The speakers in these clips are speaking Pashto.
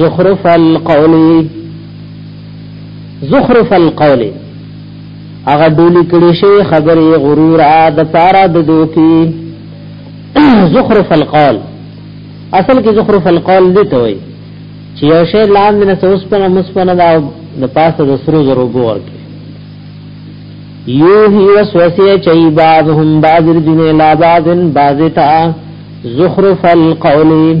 زخرف القول زخرف القول هغه ډولی کړي شي خبرې غرور ا د پارا د دوکي زخرف القول اصل کې زخرف القول دي ته وي چې یو شی لاندې نه اوس په مسپنه دا د پاسه د سرو زرو بور کې یو هی وسوسه چي بعضهم بعض دین لا بعضن بعضتا زخرف القول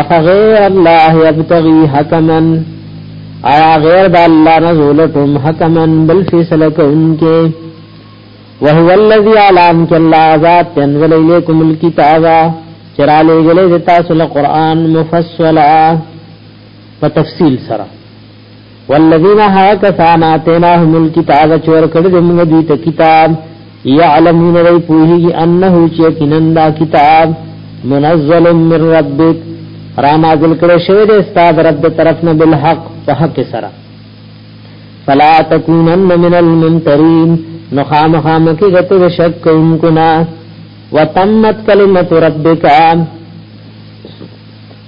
افغیر الله یبتغی حکما آیا غیر د الله نه زولتم حکما بل فیصله کوونکې وهو الذی علام ک الله ذات تنزل الیکم الكتاب چرالی گلی دتا سل قرآن مفصلا په تفصیل سره والذین ها کسانا تیناهم الكتاب چور کړه د موږ دوی ته کتاب یعلمون دی پوهیږي انه چې کینن دا کتاب منزل من ربک را نازل کړه شوی د استاد رب د طرف نه بالحق په حق سره فلا تکونن من الممترین نو خامخام کې غته د شک کوونکو نه وتمت کلمت ربک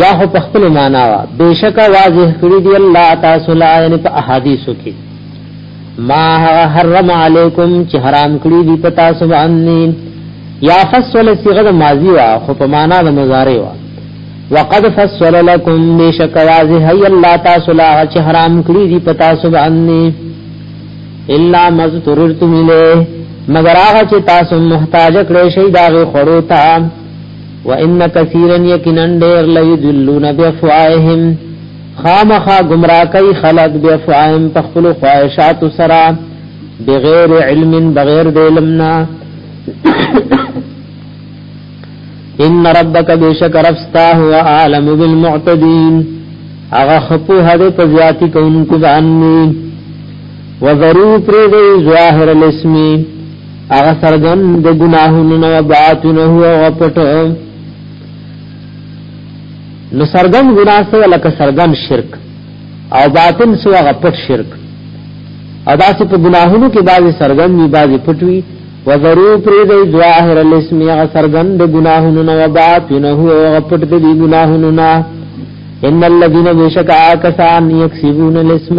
یا خو په خپل معنا وا بشکا واضح کړی دی الله تاسو لا یعنی په احادیثو کې ما حرم علیکم چې حرام کړی دی په تاسو باندې یا فصل صيغه ماضی وا خو په معنا د مضارع وا وقد فصل لكم بشک واضح هي الله تاسو لا چې حرام کړی دی په تاسو باندې الا مذتررتم الیه مگر هغه چې تاسو محتاج کړی شي دا غي خړو ته وان کثیرا یقینا ډیر لیدلون بافواهم خامخا گمراه کوي خلق بافواهم په خپل خواهشات سره بغیر علم بغیر د علمنا ان ربک بیشک ربستا هو عالم بالمعتدین اغه خپو هده په زیاتی کوونکو باندې وذرو پرې ظاهر الاسمی هغه سرګن د ګناهونو نو باطنه او پټ نو سرګن ګناه سره لکه سرګن شرک او باطن سو هغه پټ شرک ادا سي په ګناهونو کې بعضي سرګن وي بعضي پټ وي وذرو پرې د ظاهر الاسم هغه سرګن د ګناهونو نو باطنه او پټ د ګناهونو نه ان الذين بشکا کسان يكسبون الاسم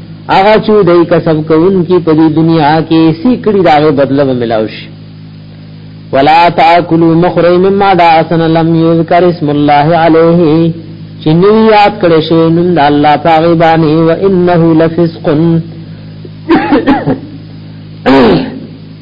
هغه چې دای کسب کوونکی په دې دنیا کې سی کړی داغه بدله به ملاو شي ولا تاكلوا مخري مما دا اسن لم يذكر اسم الله عليه چې نو یاد کړی شي نوم د الله پاغي باندې و انه لفسق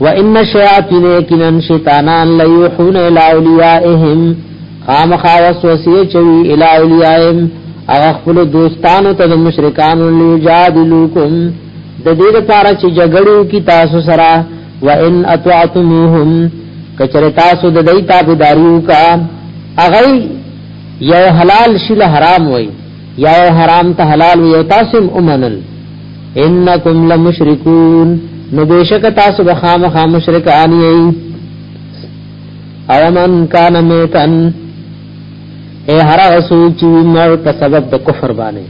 وان الشیاطین یقینا شیطانان لیوحون الی اولیائهم خامخا وسوسه چوي الی اولیائهم هغه خپل دوستانو ته د مشرکانو لیجادلوکم د دې لپاره چې جګړو کی تاسو سره وان اطعتموهم کچره تاسو د دې تابعداریو کا هغه یو حلال شی له حرام وای یا یو حرام ته حلال وی او تاسو هم ومنل انکم لمشرکون نو بشک تاسو به خامخا مشرکان یی او من کان میتن اے هر اسو چې مر په سبب د کفر باندې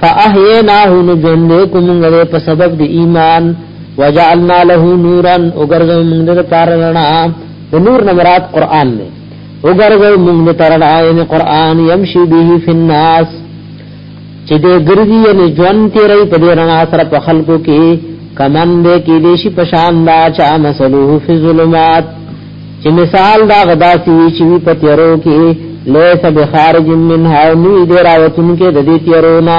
فاحیناه نو ژوند کوم غره په سبب د ایمان وجعلنا له نورا وګرځو موږ د پاره رڼا د نور نمرات قران دی وګرځو موږ د ترډاین قران يمشي به فی الناس چې دې ګرځي یې ژوند تیرې په دې رڼا سره په خلکو کې کمن دې کې دې شي پشان دا چا مسلوه فی ظلمات چې مثال دا غدا سی چې په تیرو کې لیس بخارج منها نو دې راوتون کې د دې تیرو نه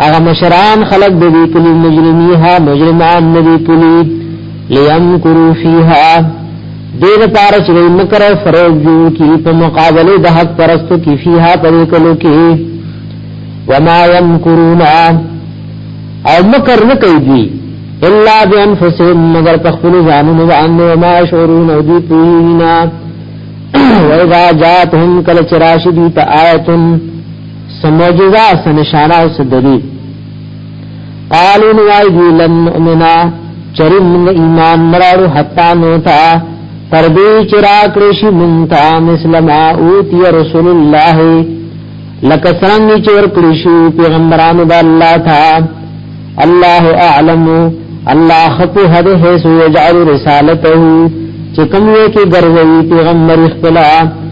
هغه مشران خلق د دې کلی مجرمیها مجرمان ندی پلی لیم کرو فیها دې لپاره چې مکر او فریب جوړ کی په مقابله د حق پرستو کی فیها پر کلو کې وما یمکرون او مکر نه کوي دوی الا بانفسهم مگر تخفل ځانونه باندې وما شعورون او دوی پوینا وَإِذَا جَاءَتْهُمْ كَلَّ شَرَاشِدِ تَآيَةٌ سموجزا سنشانا او سدری قالو نوائی دی لن نؤمنا چرم من ایمان مرارو حتا نوتا تردی چراکرشی منتا مثل ما اوتی رسول اللہ لکه څنګه چې ورکړی شو پیغمبرانو د الله تا الله اعلم الله خپو هده هي سو يجعل رسالته چې کوم یې کې ګرځوي پیغمبر اختلاف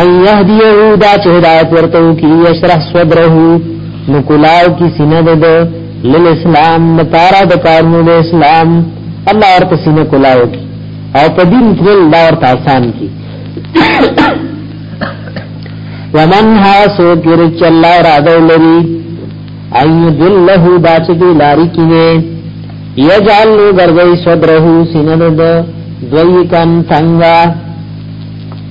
ان یهدیه دا چې هدایت ورته کی یشرح صدره نو کلاو کی سینه د لیل اسلام لپاره د کارونو د اسلام الله ورته سینه کلاو کی او په دین کې الله ورته آسان کی ومن ها سو ګر چې الله را دولري ایو دله دا چې دی لاری کی وي یجعل له ګرځي صدره سینه د دوی کان څنګه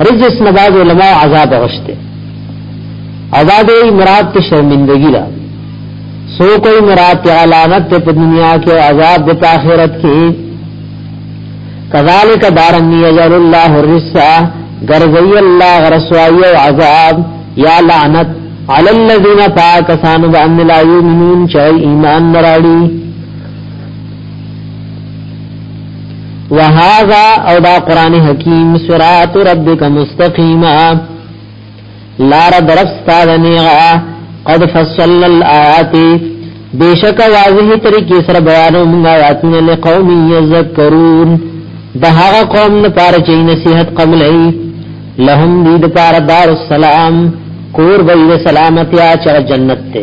رجس نه بعض علماء عذاب غشته او بعض وی مراد ته شرمندگی ده سو کوئی مراد ته علامت په دنیا کې او عذاب د آخرت کې کذالک دارن یجل الله الرسا غرزی الله غرسوای او عذاب یا لعنت علی الذین پاکسان باندې لا یؤمنون چې ایمان نراړي وهذا او دا قران حکیم صراط ربک مستقیما لار درستا غنیغا قد فصل الآیات بیشک واضح طریقې سره بیانو موږ آیاتونه له قوم یذکرون د هغه قوم لپاره چې نصیحت قبول ای لهم دې لپاره دار السلام کور به سلامتی اچ جنت ته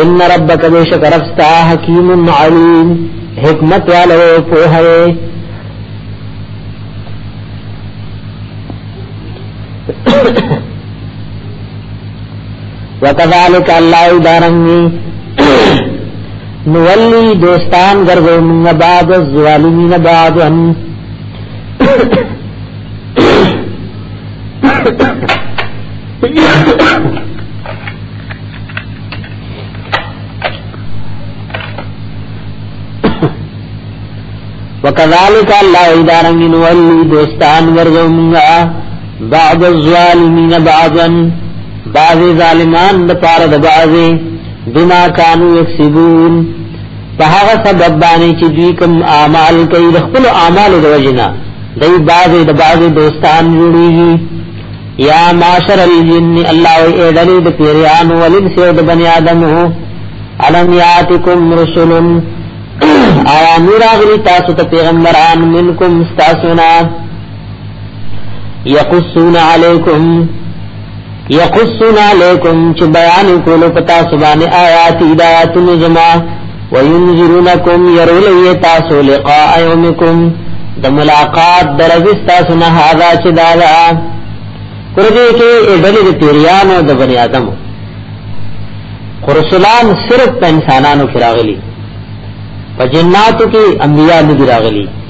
ان ربک بیشک ربستا حکیم علیم حکمت والو پوهوي وکذالک الله دارنګي نولی دوستان ګرځو موږ بعد ظالمین بعد ان Yeah. وکذالک الله ادارن ولی دوستان ورزو منگا بعض الظالمین بعضا بعض ظالمان د پاره د بعضی بما کانو یکسبون په هغه سبب باندې چې دوی کوم اعمال کوي د خپل اعمالو د وجنا دای بعضی د بعضی دوستان جوړیږي یا معاشر الجن الله او ایدل د پیرانو ولین سیو د بنی آدم هو علم یاتکم رسول آیا نور اغلی تاسو ته پیغمبران منکم استاسنا یقصون علیکم یقصون علیکم چې بیان کولو پتا سبحانه آیات ہدایت نظما وینذرونکم يرولي تاسو لقاء يومکم د ملاقات درځي تاسو نه هاذا چې دا دا پر دې کې ډلې د پیریانو د بنی آدم خرسلان صرف په انسانانو کې راغلي په جناتو کې انبیا نه راغلي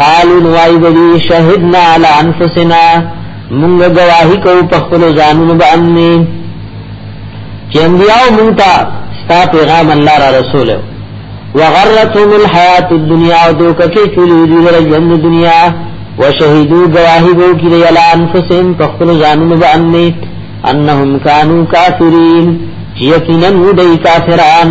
قالوا نوای دی شهدنا علی انفسنا مونږ گواہی کو په خپل ځانونو باندې چې انبیاء مونږ ته ستا پیغام الله را رسول وغرتهم الحیات الدنیا او دوک کې چولی دی ور ژوند دنیا وشهدو گواہی وو کې علی انفسهم په خپل ځانونو باندې انهم کانوا کافرین یقینا ودی کافران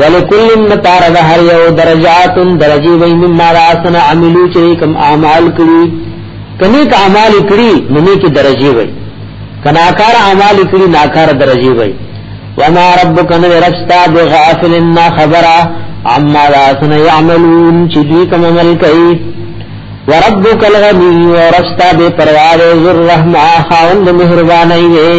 ولکل نپار د هر یو درجات درجی وی مما راسن عملو چې کوم اعمال کړی کني ک اعمال کړی نو نه کی درجی وی کناکار اعمال کړی ناکار درجی وی وما ربک ان رستا بغافل نا خبرا عما راسن يعملون چې دوی کوم عمل کوي وربک الغنی ورستا به پرواز ذو الرحمه خاوند مهرباني وی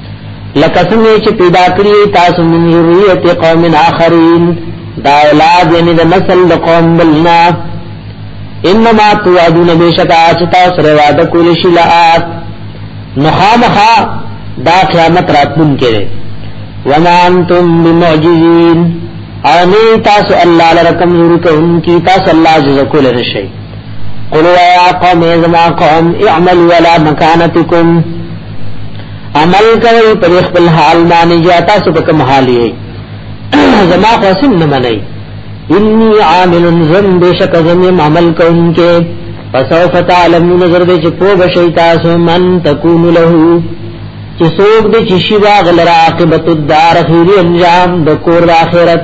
لکه څنګه چې پیدا کړی تاسو من ذریه قوم اخرین دا اولاد یعنی د نسل د قوم بلنا انما توعدون بشکا چې تاسو سره وعده کول شي لات مخامخا دا قیامت راتلون کړي وما انتم بمعجزین او نه تاسو الله لرکم نور کوم کی تاسو الله جزا کول رشي قلوا يا قوم ازما قوم اعملوا على مكانتكم عمل کوي پر خپل حال باندې یا تاسو په کوم حال یې زما قسم نه منئ انی عامل زم بشک زم عمل کوونکې فسوف تعلمون نظر دې چې په بشي تاسو من تكون له چې څوک دې چې شي واغلرا عاقبت الدار خيري انجام د کور اخرت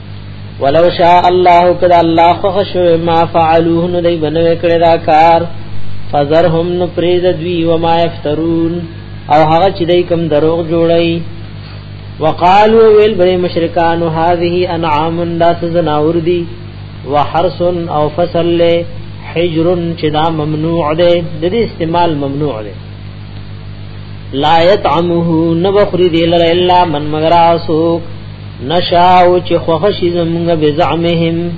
ولو شاء الله کذا الله خشو ما فعلوه نو دی بنو کړه دا کار فذرهم نو پریز دوی و ما یفترون او هغه چې دی کم دروغ جوړی وقالو ویل بری مشرکان هذه انعام داس زناور دی وحرس او فصل له حجر چې دا ممنوع دی د دې استعمال ممنوع دی لا يطعمه نبخری دی لره الا من مگر اسوک نشاو چې خوښي زمونږ به زعمهم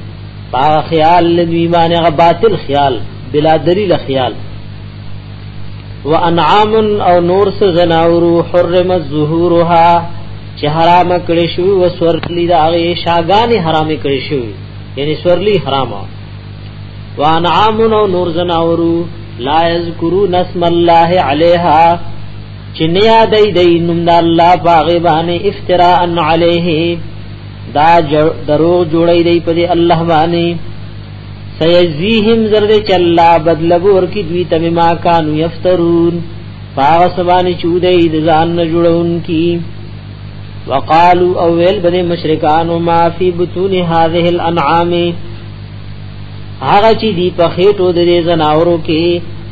پا خیال لدوی باندې غ باطل خیال بلا دلیل خیال وانعام او نور س زناورو حرم ظهورها چې حرام کړي شو و سورلی دا غي شاګانی حرام کړي شو یعنی سورلی حرام وانعام او نور زناورو لا یذکرون اسم الله علیها چې نه یادې د نوم د الله باغې باندې افتراء علیه دا دروغ جوړې دی په دې الله باندې سيجزيهم زرد چې الله بدلو ورکی دوی ته ما کانو یفترون پاغ سبانی چودې د ځان نه جوړون کی وقالو او ویل بنې مشرکان ما فی بطون هذه الانعام هغه چې دی په خېټو د زناورو کې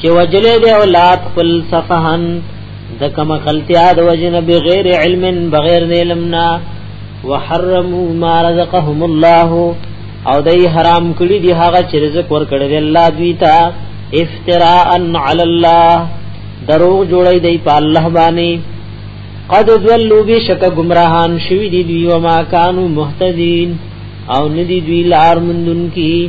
چې وجلې دی اولاد خپل صفهن د کم خلتیا د وجن بغیر علم بغیر علمنا وحرموا ما رزقهم الله او دای حرام کړی دی هغه چې رزق ور کړی دی الله دوی ته افتراء علی الله درو جوړی دی په الله باندې قد ذلوا بشک گمراهان شوی دی دوی وما كانوا مهتدين او ندی دوی لار مندون کی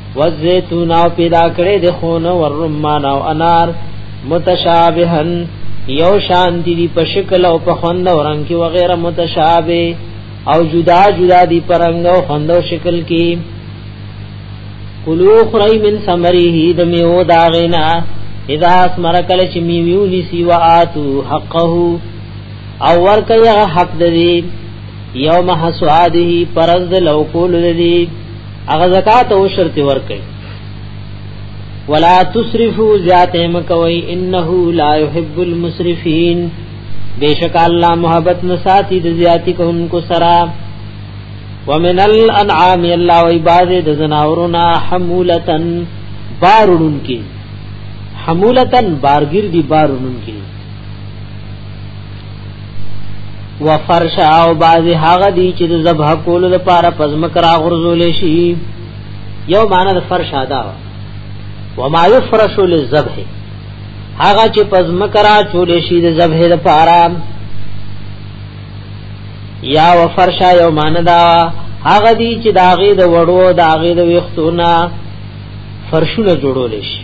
والزيتون او پیدا کړی د خون او الرمان او انار متشابهن یو شان دي په شکل او په خوند او رنگ کې وغیرہ متشابه او جدا جدا دي په رنگ او خوند او شکل کې کلو خری من ثمره د میو داغنا اذا اسمر کل چې میو نسی واتو حقه او ورکه حق دې یوم حسواده پرز لو کول دې هغه زکات او شرط ورکړي ولا تسرفوا ذات مکوي انه لا يحب المسرفين بیشک الله محبت نساتی د زیاتی کوونکو سرا ومن الانعام الله و عباد د زناورنا حمولتن بارون کی حمولتن بارگیر دی بارون کی وفرش او بعضی هغه دی چې د ذبح کولو لپاره پزمک را غرزول شي یو معنی د فرش ادا وما یفرش للذبح هغه چې پزمک را چول شي د ذبح لپاره یا وفرش یو معنی دا هغه دی چې داغه د وړو داغه د وختونه فرشونه جوړول شي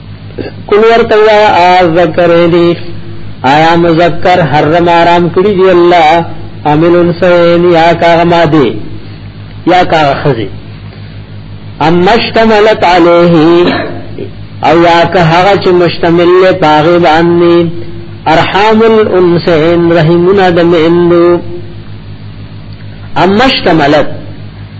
قل ورته وایا ذکر دی آیا مذکر حرم آرام کړی دی الله عامل انسان یا کا ماده یا کا خزی ام مشتملت علیه او یا که هغه چې مشتمل له پاغه باندې ارحام الانسان رحمنا دمندو ام مشتملت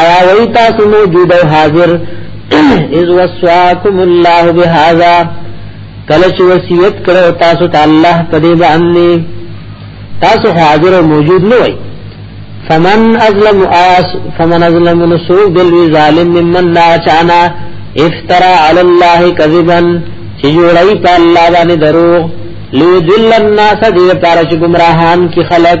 آیا وی تاسو موجود او حاضر اذ وصاکم الله بهذا کله چې وصیت کړو تاسو ته الله په دې باندې تاسو حاضر او موجود نه وای فمن ازلم آس فمن ازلم نسو دل ظالم ممن لا چانا افترا علی الله کذبا چې جوړای په الله باندې دروغ لیذل الناس دې لپاره چې گمراهان کی خلق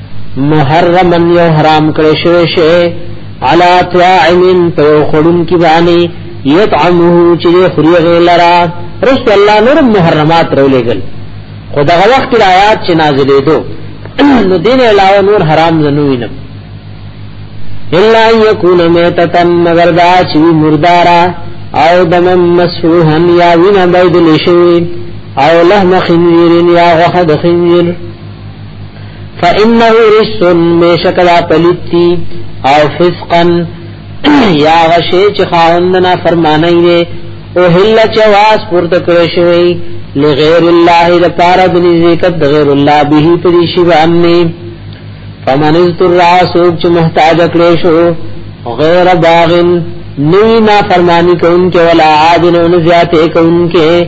محرمن یو حرام کړی شوی شی علا طاعمن په یو خړون کې باندې یطعمه چې خوري غلرا رست الله نور محرمات رولېګل خو دغه وخت آیات چې نازلې دو نو دین علاوه نور حرام زنوی نه الا یکون میتتن مگر دا چې مردارا او دم مسوحن یا وینا بيد لشي او لحم خنزير یا غحد خنزير فانه رجس مشکل پلیتی او فسقا یا غشی چې خاوندنا فرمانای دی او هل چواس پورته کړی شوی لغیر الله د پاره د نزدېکت د غیر الله به په دې شی باندې فمن استر سوق چې محتاج کړی شو غیر باغن نوی نا فرمانی کون کې ولا عادن ان زیاته کون کې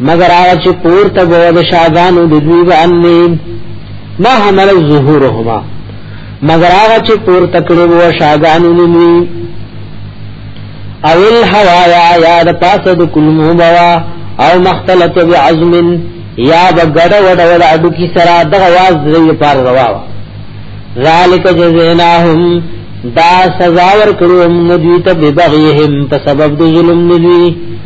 مگر هغه چې پور ته وو د شاګانو د دوی باندې ما حمل ظهورهما مگر هغه چې پور تکړه وو شاګانو د دوی او الحوایا یا د پاسه د کلمو بوا او مختلط بعظم یا بغړ وډ وډ اډو کی سرا د غواز دې پار روا ذالک جزیناهم دا سزا ور کړو موږ دوی ته ببغیهم په سبب د ظلم دوی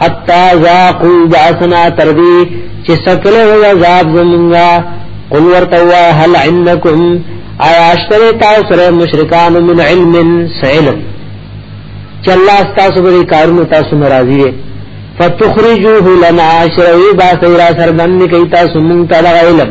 حتا ذاقوا باسنا تردی چې سکل او عذاب زمونږه قل ورتوا هل عندكم آیا اشتری تاسو سره مشرکان من علم سعلم چې الله تاسو به کارونه تاسو ناراضي وي فتخرجوه لنا شرعي با سره سرګن کوي تاسو مونږ ته علم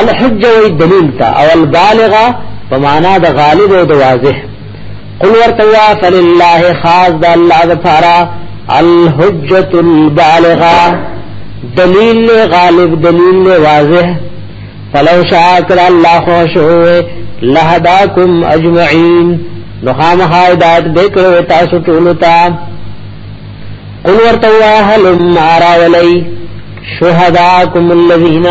الحج و دلیل تا او البالغه په معنا د غالب او د واضح قل ورتوا فلله خاص د الله ظفرا الحجت البالغه دلیل غالب دلیل واضح فلو شاکر الله خوشوه لهداکم اجمعین نو خامخا ہدایت دکړو تاسو ټول ته قل ورته وایا هلم ارا ولی شهداکم الذین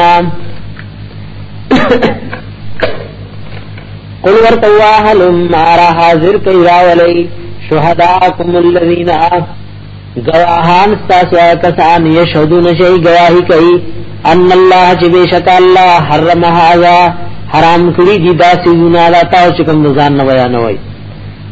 قل ورته وایا هلم ارا حاضر کئ را ولی شهداکم الذین گواهان تاسو کسان یشهدون شی گواہی کوي ان الله چې بشک الله حرم هذا حرام کړی دي دا سيونه دا تاسو کوم ځان نه ویا نه وای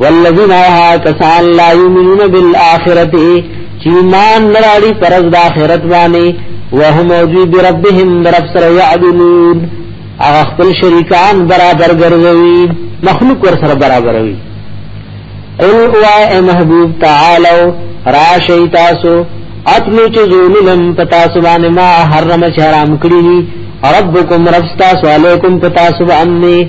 والذین آها کسان لا یمنون بالآخرت چیمان نراڑی پرز دا آخرت بانی وهم اوجی بربهم درب سر یعدلون اغا خپل شریکان برابر گرزوی مخلوق ور سر برابر وی قل اوا اے محبوب تعالو راشی تاسو اتلو چه زولنم پتاسو بانی ما حرم چه حرام کری ربکم رب ستاسو علیکم پتاسو بانی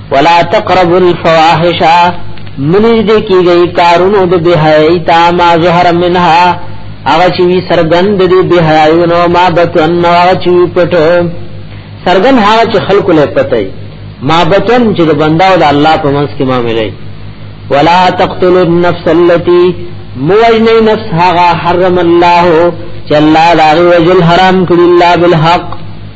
ولا تقربوا الفواحش منځ دې کیږي کارونو د بهای تا ما ظهر منها هغه چې وی سرګند دې بهایونو ما بتن هغه چې پټ سرګن هغه چې خلق له پټي ما بتن چې د بنداو د الله په منځ کې ما ملي ولا تقتلوا النفس التي موجنی نفس هغه حرم الله چې الله دا وجل حرام کړی الله بالحق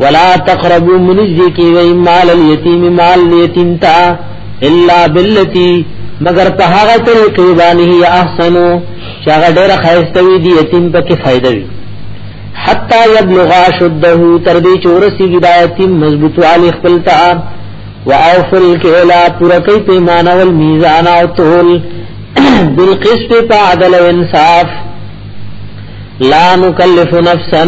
ولا تقربوا منزی کی وی مال الیتیم مال الیتیم تا الا باللتی مگر په هغه طریقې باندې یا احسنو چې هغه ډېر خیرسته وي دی یتیم په کې فائدہ وي حتا یبلغ شده تر دې چې ورسی هدایت مضبوط علی خپل تا واوفل کلا پورا کوي پیمانه او میزان او تول بالقسط په عدل او انصاف لا نکلف نفسا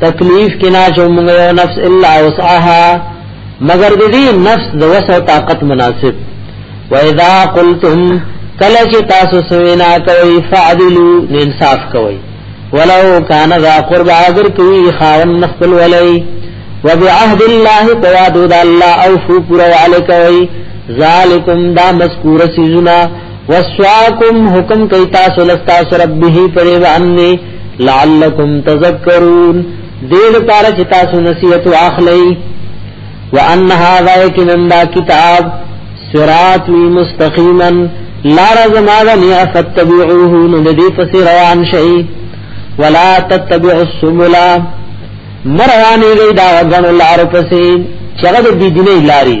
تکلیف کنا جو موږ یو نفس الا وسعها مگر دې نفس د وس او طاقت مناسب و اذا قلتم کله چې تاسو سوینا کوي فعدلو انصاف کوي ولو کان ذا قرب اگر کوي خاون نخل ولي وبعهد الله توادد الله او فو پر علي کوي ذالکم دا مذکور سيزنا وسواکم حکم کوي تاسو لستا سره به پرې باندې لعلکم تذکرون دې لپاره چې تاسو نصیحت واخلئ وان هذا یقینا کتاب صراط مستقیما لا رزماغنی فتبعوه ندی پس روان شئی ولا تتبعوا السبل مروانی گئی دا غنو لارو پسی چغد بی دینی لاری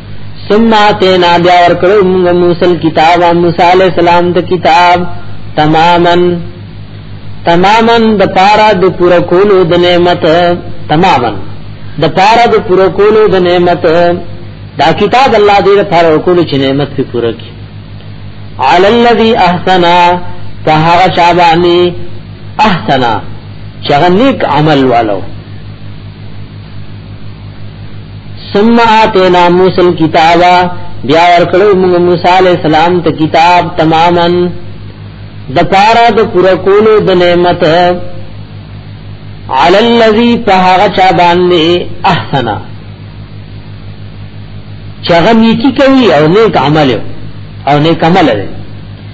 ثم اتینا بیا ورکړو موږ موسی کتاب موسی علی السلام ته کتاب تماما تماما د پارا د پورا کولو د نعمت تماما د پارا د پورا کولو د نعمت دا کتاب الله دې د پارا کولو چې نعمت په پورا کی علی الذی احسنا فهغه شابانی احسنا چغنیک عمل والو ثم آتینا موسی الكتاب بیا ورکړو موږ موسی علی السلام ته کتاب تماما د پارا د پورا کولو د نعمت علی الذی فهغه چا باندې احسنا چغه نیکی کوي او نیک عمل او نیک عمل لري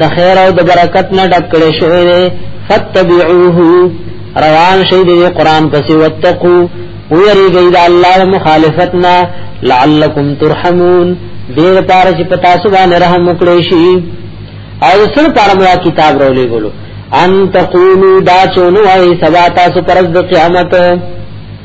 د خیر او د برکت نه ډک کړي شوی دی فتبعوه روان شي د قران پسې وتقو ويریږي د الله مخالفتنا لعلکم ترحمون دیر پار چې پتا سو باندې رحم وکړي شي او سر پار میا کتاب رولې ګلو ان تقولوا دا چونو اي سبا تاسو پرز د قیامت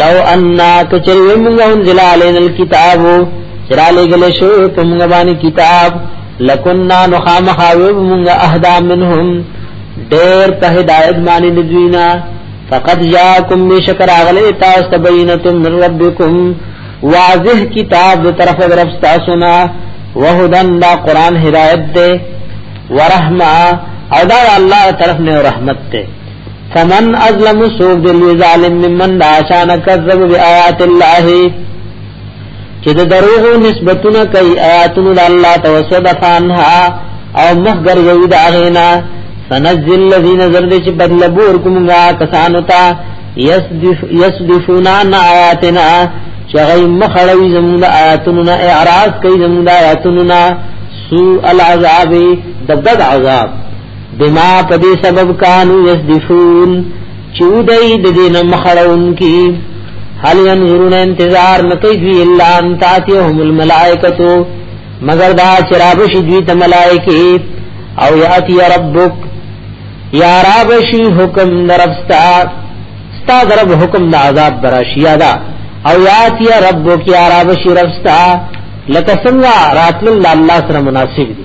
لو اننا کچری موږ انزل علينا الكتاب چرا لګل شو په موږ باندې کتاب لکنا نخامخاوی موږ اهدا منهم ډېر په هدایت باندې دوینا فقط جاءکم بشکر اغلی تاسو تبینتم من ربکم واضح کتاب دو طرف رب تاسو نا وهدن دا قران هدایت دے ورحمه او دا الله طرف نے رحمت دے فمن ازلم سوق دل ظالم ممن دا شان کذب بیاات الله چې د دروغ نسبتونه کوي آیاتونو د الله توسدف عنها او مخګر یوی دا غینا سنزل الذين زرد چې بدلبور کومه کسانو ته یسدفونا آیاتنا چغی مخړوی زموږ آیاتونو نه اعراض کوي زموږ آیاتونو نه سوء العذاب د بد عذاب بما پدې سبب کانو یسدفون چودای د دین مخړون کی هل ينظرون انتظار نکي دوی الا ان تاتيهم الملائکه مگر دا چراب شي دوی ته ملائکه او یاتی ربک یا رب شي حکم درفستا ستا درب حکم د عذاب براشیا دا او یاتی ربک یا رب شي رفستا لکه څنګه راتل الله سره مناسب دي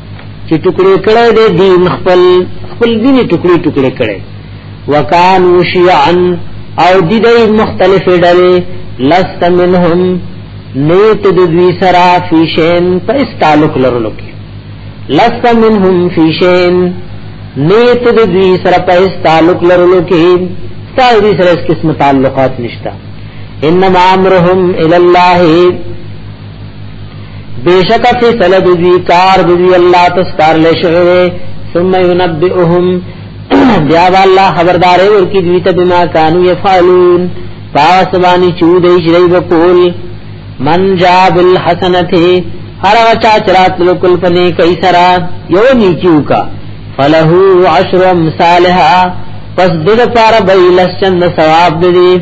چې ټکړې کړې دې دین خپل خپل دین ټکړې ټکړې کړې وکانو شیعا او دې دې مختلف ډلې لست منهم نیت د دوی سرا فی شین په استالک لرلو کې لست منهم فی شین نیت د دوی سرا په استالک لرلو کې ستاسو دې سره اس قسم تعلقات نشتا انما امرهم الی الله بیشک فیصله د دوی کار د دوی الله تستار لشغه ثم ينبئهم بیا الله خبردار ورکی دوی ته بما كانوا يفعلون پاس باندې چود شری وکول من جا بالحسنته هر چا چرات لکل پنه کای سرا یو نیکیو کا فله عشر امثالها پس دغه پار بیلس چند ثواب دی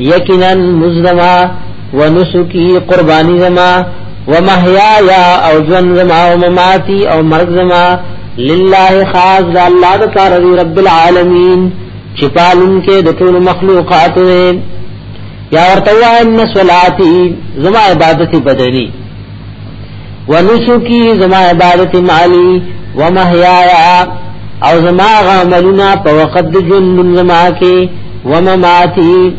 یقینا مزما ونسکی قربانی زما ومحیایا او جون زما او مماتی او مرگ زما لله خاص د الله د کار دی رب العالمین چې پالون کې د ټول مخلوقات یا ورته وای ان صلاتی زما عبادت بدنی ونسکی زما عبادت مالی ومحیایا او زما غاملونا په وقت د ژوند زما کې ومماتی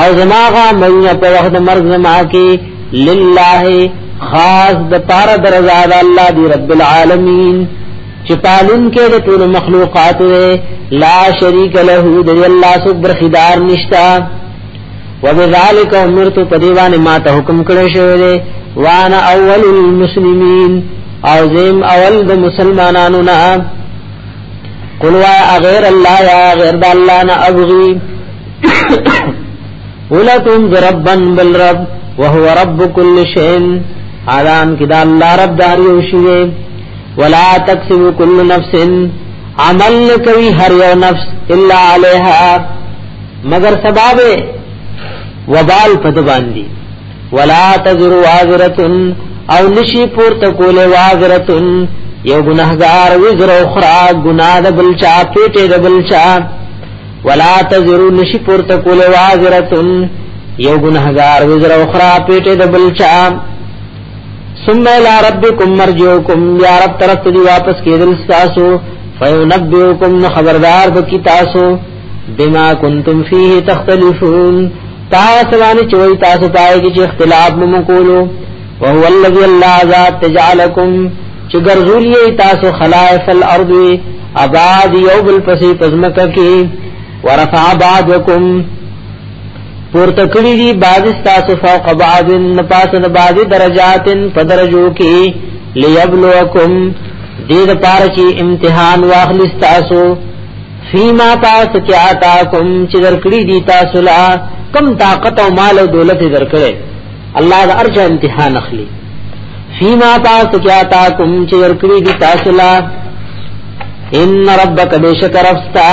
او زما غاملونا په وخت د مرګ زما کې لله خاص د پار درزا د الله دی رب العالمین چې پالون کې د ټول مخلوقات لا شریک له د الله سبحانه برخدار نشتا وبذالک امرت په دیوانه ما ته حکم کړی شوی دی وانا اول المسلمین او زم اول د مسلمانانو نه قل وا غیر الله یا غیر الله نه ابغي ولکم ربن بل رب وهو رب كل شيء عالم کدا الله رب دار یو شی ولا تکسب كل نفس عمل کوي هر یو نفس الا عليها مگر سبب وبال په د باندې ولا تزر وازرتن او نشي پور ته کول وازرتن یو ګناهګار وزر اخرى ګناه د بل چا پیټه د بل چا ولا تزر نشي پور ته کول وازرتن یو ګناهګار وزر اخرى پیټه د بل چا ثم الى ربكم مرجوكم يا رب طرف دی واپس کېدل تاسو فینبئکم خبردار بکی تاسو بما کنتم فیه تختلفون تاسو باندې چوي تاسو پای کې چې اختلاف مو کولو وهو الذي الله ذات تجعلكم چې ګرځولې تاسو خلائف الارض آباد یو بل پسې پزمکه کې ورفع بعضکم پورته کړی دي بعض تاسو فوق بعض نه پاس نه بعض درجاتن په درجو کې ليبلوکم دې د پاره چې امتحان واخلي تاسو فیما تاس چې آتا کوم چې درکړي دي تاسو لا کم طاقت او مال او دولت درکړي الله دا ارجه امتحان اخلي فیما تاس چې آتا کوم چې درکړي دي تاسو لا ان ربک بیشک رفتا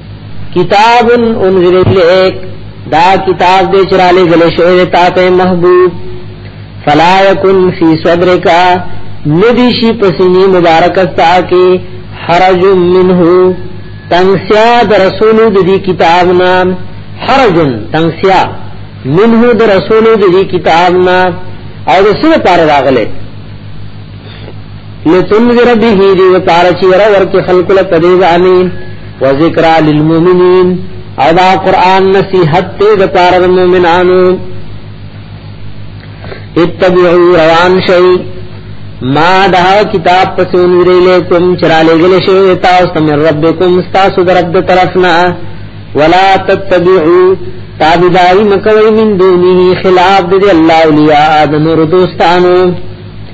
کتاب انزل الیک دا کتاب دې چرالې غلې شوی تا ته محبوب فلا یکن فی صدرک ندی شی پسینی مبارک استا کی حرج منه تنگسیا د رسول د دې کتاب نام حرج تنگسیا منه د رسول د دې کتاب نام او د سره پار راغله لتنذر به دی وپار چې را ورکه خلق له پدې ځاني و ذکر للمؤمنین او دا قران نصیحت ته د پار د مؤمنانو اتبعوا روان شي ما دا کتاب پسون ویلې کوم چرالې غلې شوی تاسو تم ربکم تاسو در رب طرفنا ولا تتبعوا تابعداري مکوي من دونه خلاف دې الله اولیاء د نور دوستانو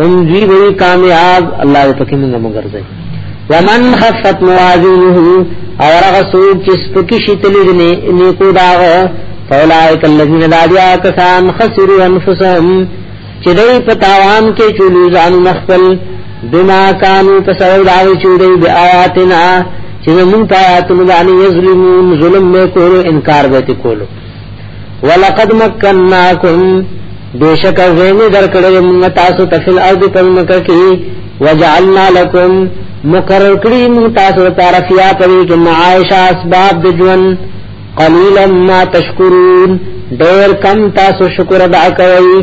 هم دوی وی کامیاب الله دې پکې موږ مګرځي ومن خفت موازینه او هغه څوک چې سپکی شتلې نه نیکو داغ فولائک الذین دادیا کسان خسروا انفسهم چې دوی په تاوان کې چولو ځان مخفل بما کانوا تسعود او چولې بیا آیاتنا چې موږ ته آیاتونه باندې ظلمون ظلم نه کولو انکار به کولو ولقد مکناکم بیشک زینی در کړل موږ تاسو ته فل ارض پمکه کی وجعلنا لكم مقرر کړی موږ تاسو لپاره فیا پرې کې معاش اسباب د ژوند قلیلا ما تشکرون ډیر کم تاسو شکر ادا کوئ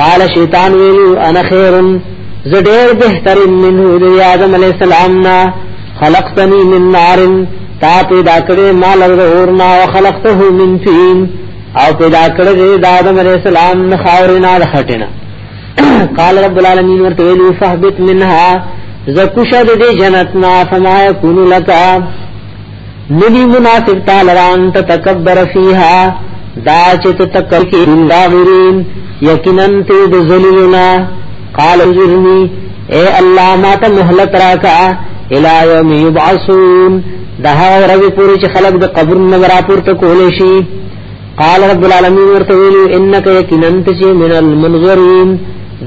قال شیطان ویلو انا خیر زډیر بهتر منه دی آدم علی السلام نا خلقتنی من نار تا پیدا کړې مال اور نا او خلقته من طین او پیدا کړې د آدم علی السلام نه خاورنا د خټینا قال رب العالمین ورته ویلو فهبت منها زکوشد دی جنتنا فما یکون لکا ندی مناسب تالران تتکبر فیها دا چې تتکبر کی داغرین یقینا ته د ذلیلنا قال ذرنی اے الله ما ته مهلت راکا الی یوم یبعثون دا هغه ورځ پوری چې خلق د قبر نه را پورته کول شي قال رب العالمین ورته ویلو انک یقینا ته من المنظرین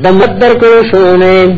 دمت در کړو شونه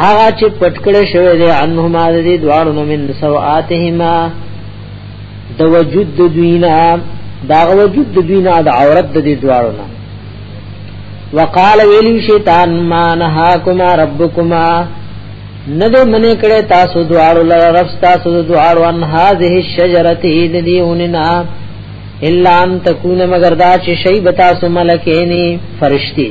هغه چې پټکړه شوی دی انهما د دې دواړو نو من سواتهما د وجود د دوینا دا وجود د دوینا د عورت د دې دواړو نه وقال ویلی شیطان ما نهاکما ربکما ندو منه کړه تاسو دواړو لره رب تاسو دواړو ان هذه الشجره دې دیوننا الا ان تکون مگر دا چې شی بتا سو ملکینی فرشتي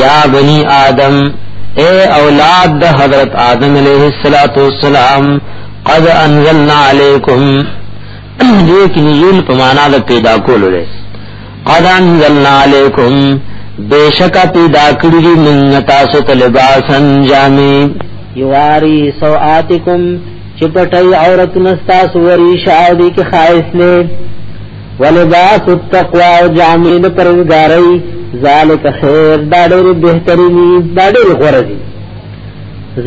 یا بنی آدم اے اولاد د حضرت آدم علیہ الصلات والسلام قد انزلنا علیکم لیکن یل په معنا د پیدا کولو لري قد انزلنا علیکم بیشک پیدا کړی من تاسو ته لباسن جامې یواری سوآتکم چپټي عورت نستا سوري شاعری کې خایس نه ولباس التقوى او جامع د پرزګارۍ ذالک خیر دا ډېر بهترینی دا ډېر غوړه دي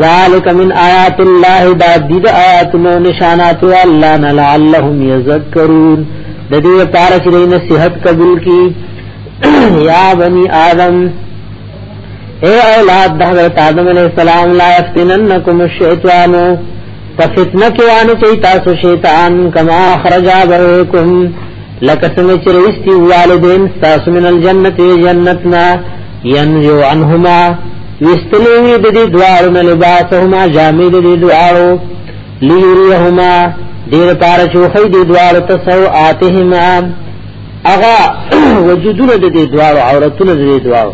ذالک من آیات الله دا دي د آیاتونو نشانات الله نه لعلهم یذکرون د دې لپاره چې دینه صحت قبول کی یا بنی آدم اے اولاد د حضرت آدم علیہ السلام لا یفتننکم الشیطانو په فتنه کې وانه چې تاسو شیطان کما خرج ابوکم لکه څنګه چې رښتي والدین تاسو من الجنت جنتنا ينزو عنهما وستلی وی د دې دوارو نه لباسهما جامې د دې دوارو لیریهما دې لپاره چې خو دې دوارو ته سو آتهما اغا وجودونه د دې دوارو عورتونه د دې دوارو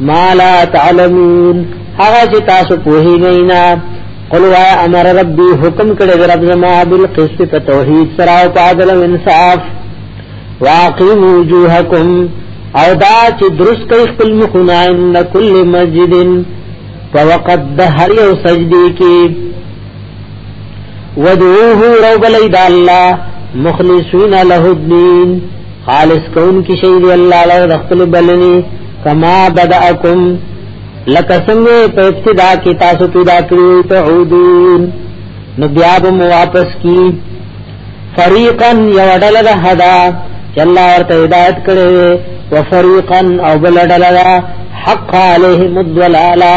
ما لا تعلمون هغه چې تاسو پوهی غینا قل وا امر ربي حکم کړی د رب زما بالقسط په توحید سره او په عدل او انصاف واقیم وجوهکم او دا چې درست کوي خپل مخونه ان کل مسجد په وقت د هر یو سجدي کې ودعوه رب لید الله مخلصین له الدین خالص کون کی شهید الله لو د خپل بلنی کما بداکم لکه څنګه په ابتدا کې تاسو پیدا کړی تعودون نو بیا به واپس کی فریقا یوډل د هدا چلا ورته ہدایت کړي و فریقا او بلډل حق علیهم الضلاله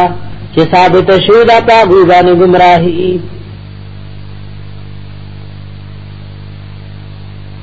چې ثابت شو دا په غوبانه گمراهی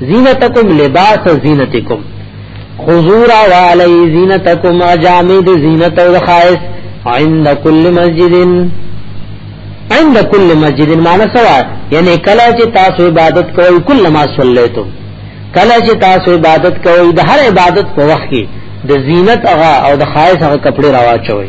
زینتکم لباس زینتکم خضورا وعلی زینتکم اجامد زینت و خائص عند کل مسجد عند کل مسجد معنی سوا یعنی کلا چې تاسو عبادت کوئ کله ما صلیتم کلا چې تاسو عبادت کوئ د هر عبادت په وخت کې د زینت هغه او د خائص هغه کپڑے راواچوئ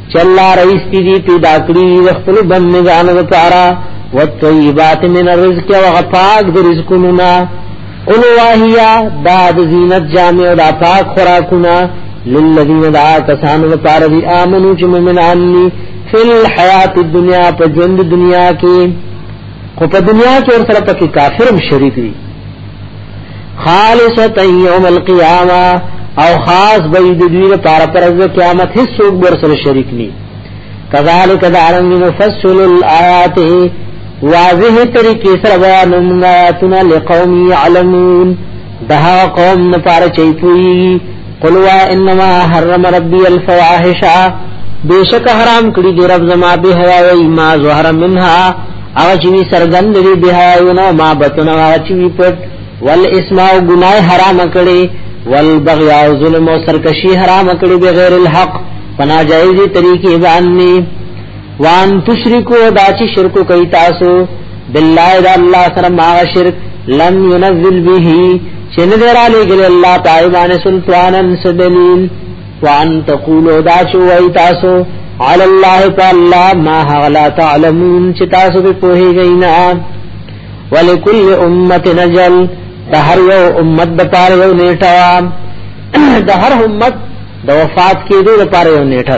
چلا رئیس تی دی پیدا کړی د خپل بندگانو لپاره وطیبات من الرزق او غفاق د رزقونو نا اولو واهیا دا د زینت جامع او د پاک خوراکونه للذین دا کسانو لپاره دی امنو چې مومنان ني فل حیات الدنیا په ژوند دنیا کې خو په دنیا کې ور سره پکې کافرم شریک دي خالصتا یوم القیامه او خاص به د دوی لپاره پر ورځ قیامت هیڅ څوک ور سره شریک ني کذالک دارن مفصل الایات واضح طریقې سره بیانوم آیاتنا لقوم یعلمون دها قوم نه پاره چي پوي قل وا انما حرم ربي الفواحش بیشک حرام کړی دی رب زما به حیا و ما ظهر منها او چې وی سرګند دی به حیا و نو ما بتن او چې وی پټ ول اسماء گناه حرام کړی ول بغي او ظلم او سرکشي حرام کړی بغیر الحق پنا جایزی طریقې باندې وان تشرکو دا چې شرک کوي تاسو بالله دا الله سره ما شرک لم ينزل به چې نه دراله ګل الله تعالی باندې سلطانن سدلیل وان تقولو دا چې وای تاسو علی الله تعالی ما هغلا تعلمون چې تاسو به پوهیږئ نه ولکل امه نجل د هر یو امت د پاره یو نیټه د هر امت د وفات کېدو لپاره یو نیټه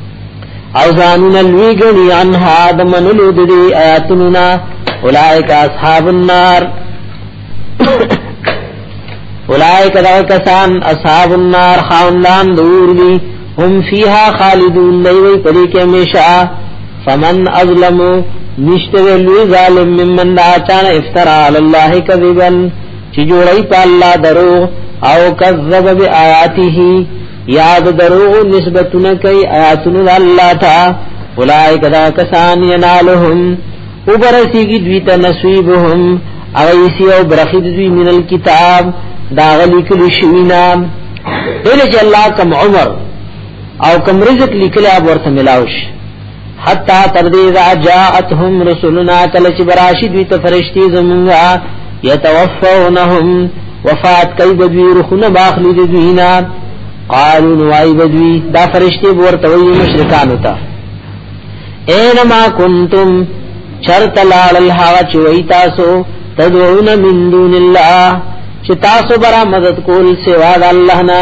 او ځانون لوی غنی انها د منلو د دې آیاتونو نا اولائک اصحاب النار اولائک دا کسان اصحاب النار خاندان دور دي هم فیها خالدون دی وی پدې کې همیشه فمن اظلم نشته لوی ظالم ممن دا چان افترا علی الله کذبا چې جوړی په الله درو او کذب بیااته یاد دروغ نسبتونه کوي آیاتونو د الله ته اولائک دا کسان ینالهم وبرسیږي دوی ته نصیبهم او ایسی او برخی دوی من الكتاب دا غلی کلی شوینا دل چې الله کم عمر او کم رزق لیکل اب ورته ملاوش حتا تر دې ذا جاءتهم رسلنا کله چې براشد وی ته فرشتي زمونږه يتوفونهم وفات کوي د دوی روحونه باخلي د دوی نه قالوا نوای بدوی دا فرشتي ورته وی مشرکان وتا اينما كنتم شرط لال الهوا چوي تاسو تدعون من دون الله چې تاسو برا مدد کول سوا د الله نه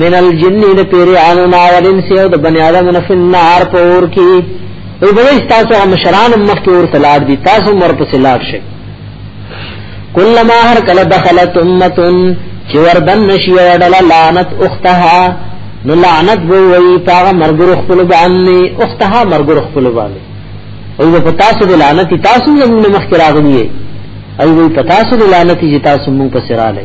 من الجن د پیرانو نا ولن سیو د بنی آدم نه فن نار پور کی او به تاسو مشران مخ کی اور تلار دی تاسو مر په سلار شي کلمہ هر کله دخلت امتن چې وردن نشي وړل لعنت اختها نو لعنت بو وی پاغه مرګور خپل باندې اختها مرګور خپل باندې او په تاسو د لعنت تاسو زموږ مخ کې راغلی او په تاسو د لعنت چې تاسو موږ په سراله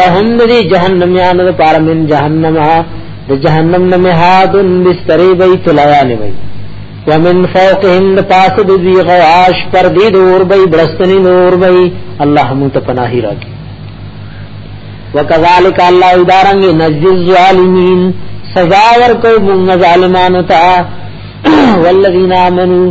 لهم دی جهنم یان د پار من جهنم د جهنم نه مهاد بستری بی تلایان بی ومن فوقهم د پاس د دی غواش پر دی دور بی برستنی نور بی الله مون ته پناهی راکی وکذالک الله ادارنګ نجز الظالمین سزا ورکو مون ظالمانو ته والذین آمنوا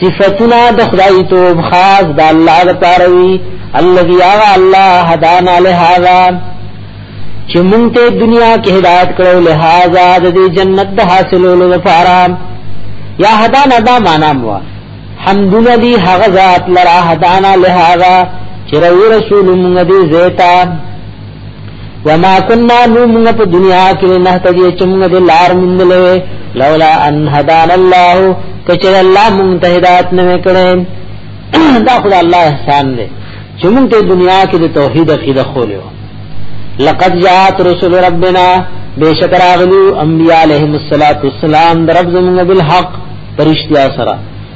صفاتنا د خدای توب خاص د الله لپاره وی الذي اغا الله هدانا لهذا چې مونږ ته دنیا کې هدایت کړو لهذا د جنت د حاصلولو لپاره یا هدانا دا معنا مو حمدنا دی هغه ذات لرا هدانا لهذا چې رسول مونږ دې زیتا وما كنا نومنا په دنیا کې نه تدې چې موږ د لار مندلې لولا ان هدان الله کچر الله مونږ ته هدایت نه وکړې دا خدای الله احسان دی چې مونږ ته دنیا کې د توحید عقیده خولیو لقد جاءت رسل ربنا بشکر اغلو انبیاء علیهم الصلاۃ والسلام در رب زمونږ بالحق پرشتیا سره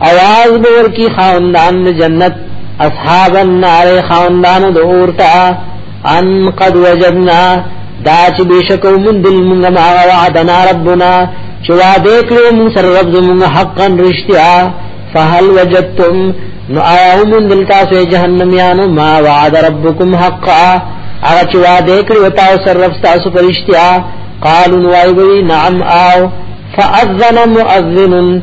اواز بور کی خاندان جنت اصحاب النار خاندان د اورتا ان قد وجدنا دا چې بشکو من دل مونږه ما وعدنا ربنا چې وعده کړو مون سره رب زمونږه حقا رښتیا فهل وجدتم نو آیا مون دل تاسو جهنم یانو ما وعد ربکم حقا هغه چې وعده کړو تاسو سره رب تاسو پرشتیا قالوا وایوی نعم او فاذن مؤذن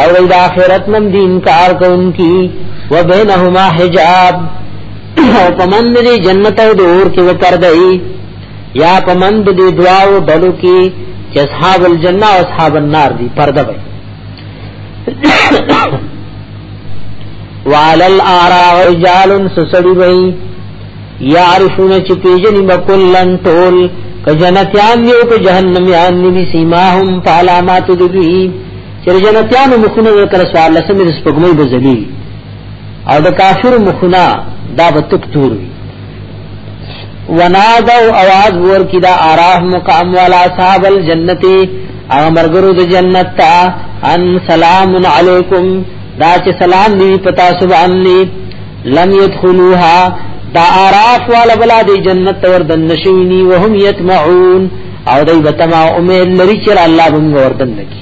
او د اخرت نم دی انکار کوونکی وبینهما حجاب او پمن دی جنت او دور کې وکړ دی یا پمن دی دعا او ډلو کې چې اصحاب الجنه او اصحاب النار دی پرده وي وعلى الاراء رجال سسړي وي يعرفون چې پیژني بكلن ټول ک جنتیان یو ک جهنم یان نبی سیماهم فعلامات دوی چې جنتیانو مخونه ورکړ سوار لسمه د سپګمې به ذلیل او د کافر مخونه دا به تک تور وي ونادو आवाज ور کی دا آراه مقام والا اصحاب الجنتی او مرګرو د جنت تا ان سلام علیکم دا چې سلام دی پتا سبحان لی لم يدخلوها دا آراف والا بلا دی جنت تور دن نشوینی وهم یتمعون او دی بتما امید لری چر اللہ بمگوردن نکی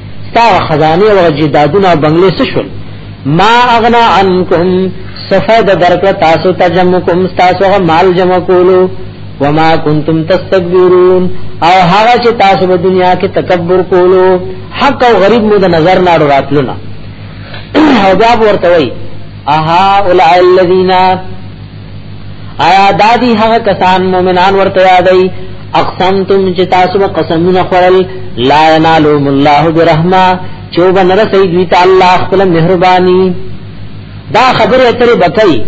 ستا خزانه او جدادونه او بنگلې څه شول ما اغنا عنکم سفید درکړه تاسو ته جمع کوم تاسو غ مال جمع کولو وما کنتم تستكبرون او هغه چې تاسو په دنیا کې تکبر کولو حق او غریب مو د نظر نه راتلو نه او بیا ورته وای اها اولئک الذین آیا دادی هغه کسان مؤمنان ورته یادای اقسمتم چې تاسو به قسمونه خورل لا ینالهم الله برحمه چوب نرسي دوی ته الله خپل مهرباني دا خبره اترې بکای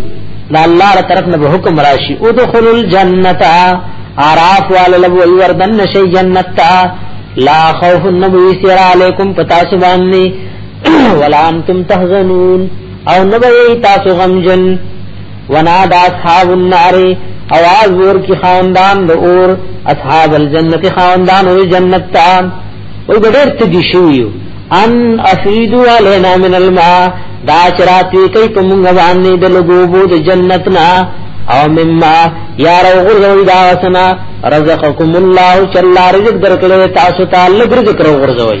دا الله تر طرف نه حکم راشي ادخلوا الجنه اعراف واللب وردن نشي جنت لا خوف النبي سر عليكم پتا سبحانه ولا انتم تحزنون او نبوی تاسو غمجن ونادا اصحاب النار اواز ور کی خاندان د اور اصحاب الجنت خاندان او جنت تا وای ډېر تږي شویو ان افیدو علینا من الماء دا چراتوی کوي په موږ باندې د لګوبو د جنت نه او مما یا رو غرزوی دا وسنا رزقکم الله چلا رزق درکړې تاسو ته لګ رزق رو غرزوی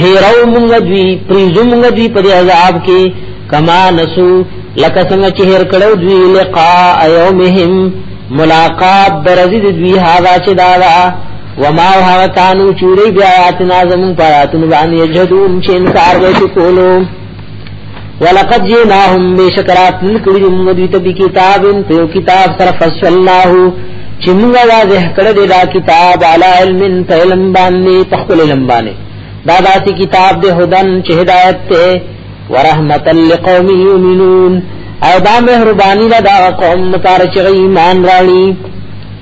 هیرو مونږ دوی پریزو مونږ دوی په عذاب کې کما نسو لکه څنګه چې هر کړو دوی لقاء یومهم ملاقات درځي دوی هاوا چې داوا وما هغه کانو چوری بیا آیاتنا زمون پایاتون باندې جهدون چې انکار وکړو ولقد جئناهم بشکرات لکړي موږ دوی ته به کتاب په یو کتاب سره فصلناه چې موږ واضح کړی دی دا کتاب علی علم په علم باندې په خپل علم باندې دا داسې کتاب د هدن چې هدایت ته ورحمت لقوم یؤمنون او دا مهربانی دا قوم لپاره چې ایمان راړي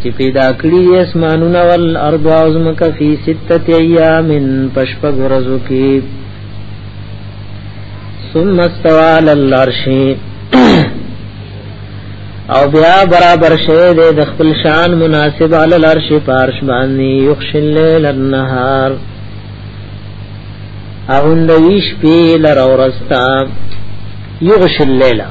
چې پیدا کړی اسمانونه ول ارض او زمکه فی سته ایام پشپ غرزو کی ثم استوى على العرش او بیا برابر شه د خپل شان مناسب علی العرش پارش باندې یخش الليل النهار اغندویش پی لر اورستا یغش اللیلہ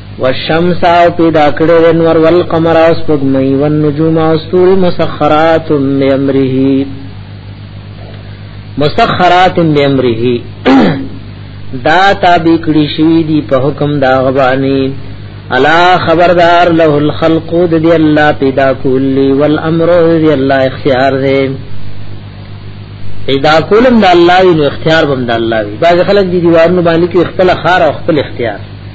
والشمس او پیدا کړی د نور والقمر او سپوږمۍ والنجوم او ستوري مسخرات بامره مسخرات بامره دا تابع کړی شوی دی په حکم دا غبانی الا خبردار له الخلق د دی الله پیدا کولی والامر دی الله اختیار دی پیدا کولم د الله نو اختیار بم د الله وی باز خلک دی دیوارونو باندې کې خپل خار او خپل اختیار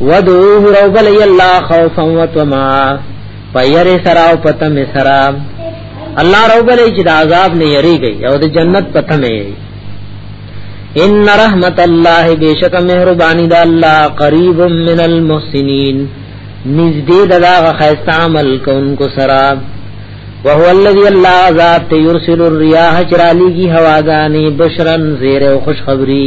ودعوه روبل یلا خوفا وتما پیر سرا او پتم سرا الله روبل چې د عذاب نه یریږي او د جنت پتم یې ان رحمت الله بیشک مهربانی د الله قریب من المحسنین نزدې دغه خیستا عمل کوونکو سرا وهو الذي الله ذات يرسل الرياح چرالیږي هواګانې بشرن زیر او خوشخبری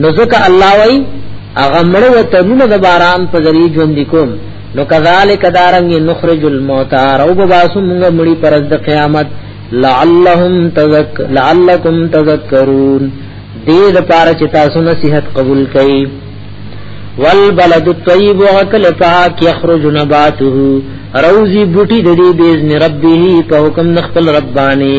نو ځکه الله وای هغه مړ وتنونه د باران په ذریعہ ژوند کوم نو کذالک دارنګ نخرج الموتى او باسو موږ مړي پرز د قیامت لعلهم تذک لعلکم تذکرون دې د پاره چې تاسو نصیحت قبول کړئ والبلد الطيب وکل پاک يخرج نباته روزي بوټي د دې باذن ربه په حکم نخل رباني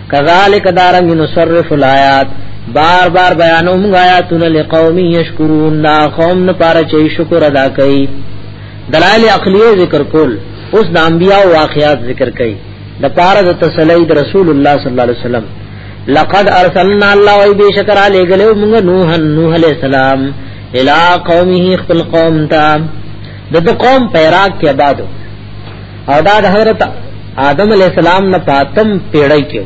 کذالک دارنګ نصرف الایات بار بار بیانو موږ آیاتونه لقوم یشکرون دا قوم نه پاره چې شکر ادا کوي دلایل عقلیه ذکر کول اوس د انبیاء واقعات ذکر کوي د پاره د تسلی د رسول الله صلی الله علیه وسلم لقد ارسلنا الله ای بشکر علی گلو موږ نوح نوح علیہ السلام الی قومه خپل قوم ته د قوم پیراک کې آبادو او دا د حضرت آدم علیہ السلام نه پاتم پیړی کې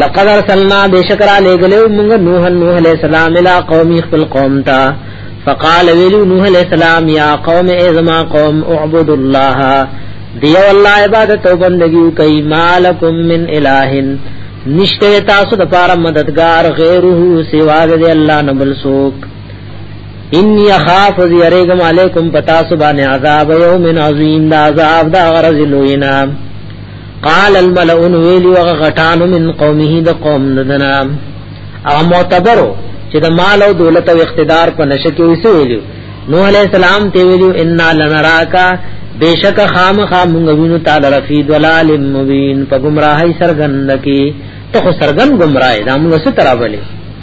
لقد ارسلنا بشکر علی گلو موږ نوح نوح علیہ السلام الی قوم خپل قوم تا فقال ویلو نوح علیہ السلام یا قوم ازما قوم اعبد الله دیو الله عبادت او بندگی کوي مالکم من الہن نشته تاسو د پاره مددگار غیره سوا د الله نه بل څوک انی اخاف زیریګم علیکم پتا سبحان عذاب یوم عظیم دا عذاب دا غرض لوینا قال الملأ ویلی وغټان من قومه د قوم دنا او معتبرو چې د مال او دولت او اقتدار په نشه کې وسه ویلو نوح علیہ السلام ته ویلو ان لنراکا بیشک خامخا مونږ وینو تعالی رفی دلال مبین په گمراهی سرګند کی ته سرګن گمراهی دا موږ سترا بلی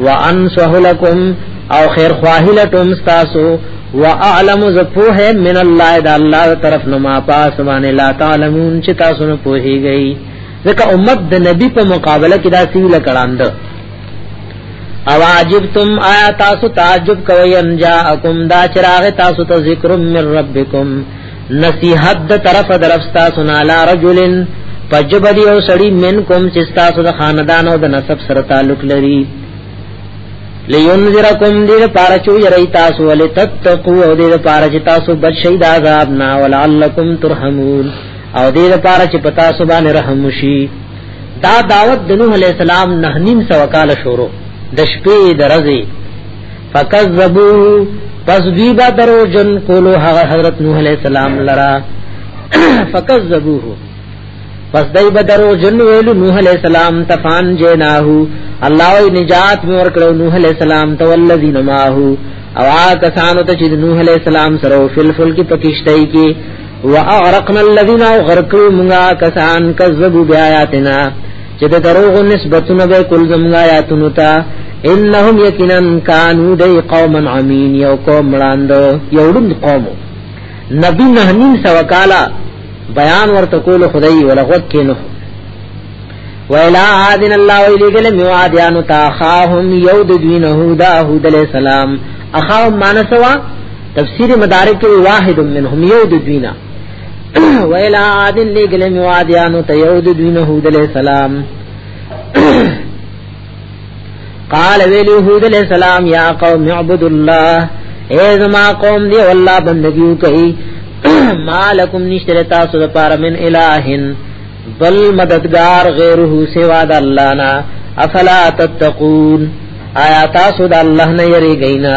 وانصح لكم او خیر خواهی لټوم تاسو واعلم زپوه من الله د الله طرف نو ما پاس باندې لا تعلمون چې تاسو نه پوهیږئ ځکه امت د نبی په مقابله کې دا سیل کړاند او عجبتم آیا تاسو تعجب کوئ ان جاءکم دا چراغ تاسو ته ذکر من ربکم نصیحت د طرف درفستا سنا لا رجلن پجبدی او سړی من کوم چې تاسو د خاندان او د نسب سره تعلق لري لینذرکم دې پارا چو یری تاسو ول تتقو او دې پارا چې تاسو بچ شي د عذاب نه ولعلکم ترحمون او دې پارا چې پتا سو باندې رحم شي دا دعوت د نوح علی السلام نه نیم سو کال شروع د شپې درځي فکذبو پس دوی با درو جن کولو هغه حضرت نوح علیہ السلام لرا فکذبوه پس دای به درو جن ویلو نوح علیہ السلام تفان جناه الله وی نجات مې ورکړو نوح علیہ السلام تو الذین ماهو او کسانو ته چې نوح علیہ السلام سره فل فل کې پکشتای کې واغرقنا الذين غرقوا مغا کسان کذبوا بیااتنا چې د دروغ نسبتونه به کول زموږ آیاتونو ته انهم یقینا کانوا دی قوما عمین یو قوم وړاند یو ډول قوم نبی نه نیم سو کالا بیان ورته کول خدای ولغوت کینو ویلا عادن الله ویلی گل میوادیانو تاخاهم یو د دین هودا هود علیہ السلام اخاهم مانسوا تفسیر مدارک واحد منهم یو د دینه ویلا عادل لګلم وادیانو ته یو د دین هود علیہ السلام قال ویلی هود علیہ السلام یا قوم اعبدوا الله اے زما قوم دی والله بندگیو کوي مالکم نشتر تاسو د پاره من الہن بل مددگار غیره سوا د الله نه افلا تتقون آیا تاسو د الله نه یری گئینا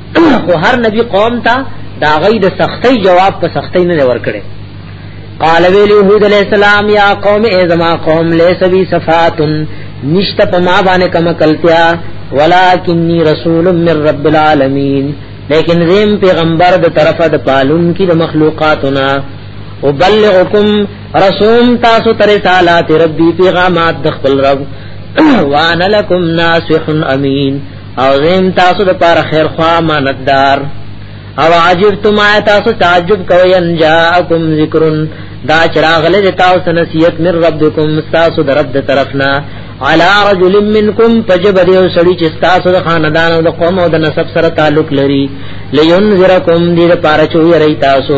خو هر نبی قوم ته دا غي د سختي جواب په سختي نه ور کړي قال ویلی هود علیہ السلام یا قوم ای زما قوم لیس بی صفاتن نشت پا ما بانے کم کلتیا ولیکنی رسول من رب العالمین لیکن زیم پیغمبر د طرف د پالون کی د مخلوقاتنا وبلغکم رسوم تاسو تر رسالات ربی پیغامات د خپل رب وانا لکم ناصح امین او زم تاسو د پاره خیر خوا ماندار او عجبتم تاسو تعجب کوي ان جاءکم ذکرن دا چراغله د تاسو نصیحت من ربکم تاسو د رب طرفنا علا رجل منکم فجب دیو سړی چې تاسو د خاندان او د قوم او د نسب سره تعلق لري لینذرکم دې لپاره چې یری تاسو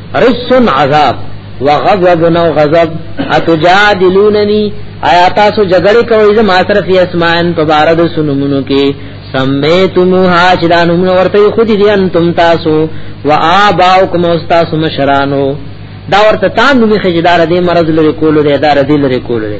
رسن عذاب وغضب نو غضب اتجادلوننی آیا تاسو جګړه کوي زما سره فی اسمان په بار د سنمونو کې سمیتموها چې دا نمونه ورته خو دې انتم تاسو و آباؤکم استاسو مشرانو دا ورته تام نومي خجدار دې مرض لري کول دې دار دې لري کول دې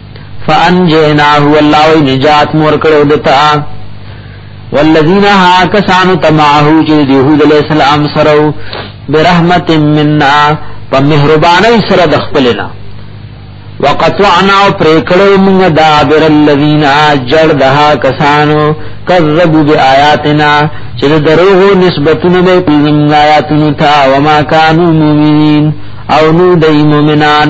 فانجیناه والله نجات مور کړو دتا والذین ها کسان تمعه چې د یهود علی السلام سره برحمت منا په مهرباني سره د خپلنا وقطعنا او پریکړو موږ دا بر الذین اجر دها کسانو کذبوا بیااتنا چې دروغ نسبتونه به پنځم آیاتونو ته وما كانوا مؤمنین او نو دای مؤمنان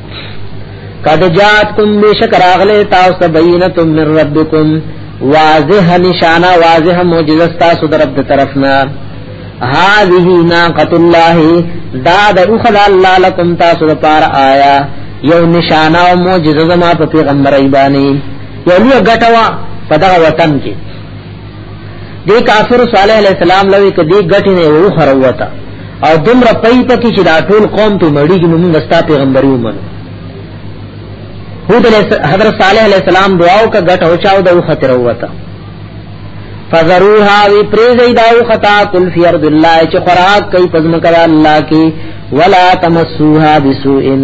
قد جاتکم بشک راغله تاسو بینتم من ربکم واضح نشانه واضح معجزه تاسو در رب طرفنا هذه ناقۃ الله دا د اخذ الله لكم تاسو لپاره آیا یو نشانه او معجزه ما په پیغمبر ایبانی یو لوی غټوا په دا وطن کې دی کافر صالح علیہ السلام لوی کدی غټی نه و خروتا او دمر پای پکې چې دا ټول قوم ته مړی چې موږ ستا پیغمبري ومن هود حضرت صالح علیہ السلام دعا او کا غټ او چاو د خطر وتا فزروها وی پریزی داو خطا کل فی ارض اللہ چه خوراک کئی پزمکر اللہ کی ولا تمسوها بسوئن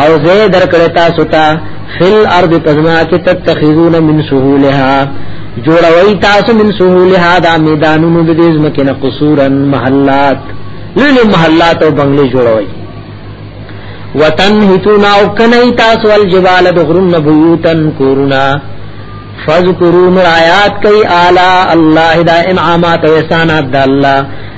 او زه درکړی تاسو ته فل ارض پزما کې تتخذون من سهولها جوړوي تاسو من سهولها دا میدانونو د دې ځمکې نه قصورا محلات لولي محلات او بنگلې جوړوي وتنهتون او کني تاسو الجبال بغرن بيوتن کورنا فذكرون آیات کوي اعلی الله دا انعامات و احسانات د الله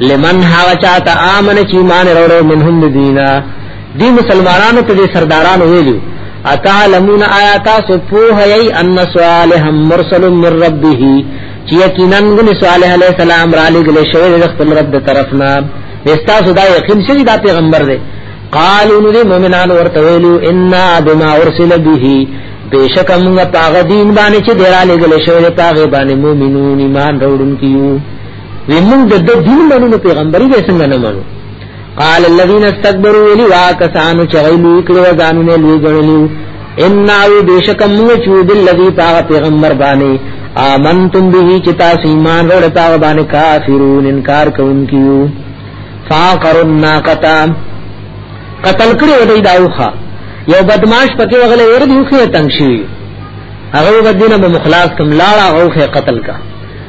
لمن هاو چاته امن چې ایمان وروړو منهم دینا دی مسلمانانو ته سردارانو ویلو اتعلمون آیات سپوه ای ان صالح مرسل من ربه چې یقینا غن صالح علی السلام را لګل شوی د خپل رب د طرفنا وستا صدا یقین شوی دا پیغمبر دی قالو نو مومنان ورته ویلو ان بما ارسل به بیشک موږ پاغ دین باندې چې درا لګل شوی پاغ باندې مومنون ایمان وروړونکو وی موږ د دین منو نو پیغمبري به څنګه نه منو قال الذين استكبروا ولي واكسانو چغلو کړو ځانو نه لوی ګڼلو ان او بیشک موږ چو دل لذي پاغ پیغمبر باندې آمنتم به چې تاسو ایمان وروړ پاغ باندې کافرون انکار کوونکیو فاقرنا قتا قتل کړو دی داوخه یو بدمعاش پکې وغلې ور دي خو تنگ شي هغه بدینه مخلاص کم لاړه او قتل کا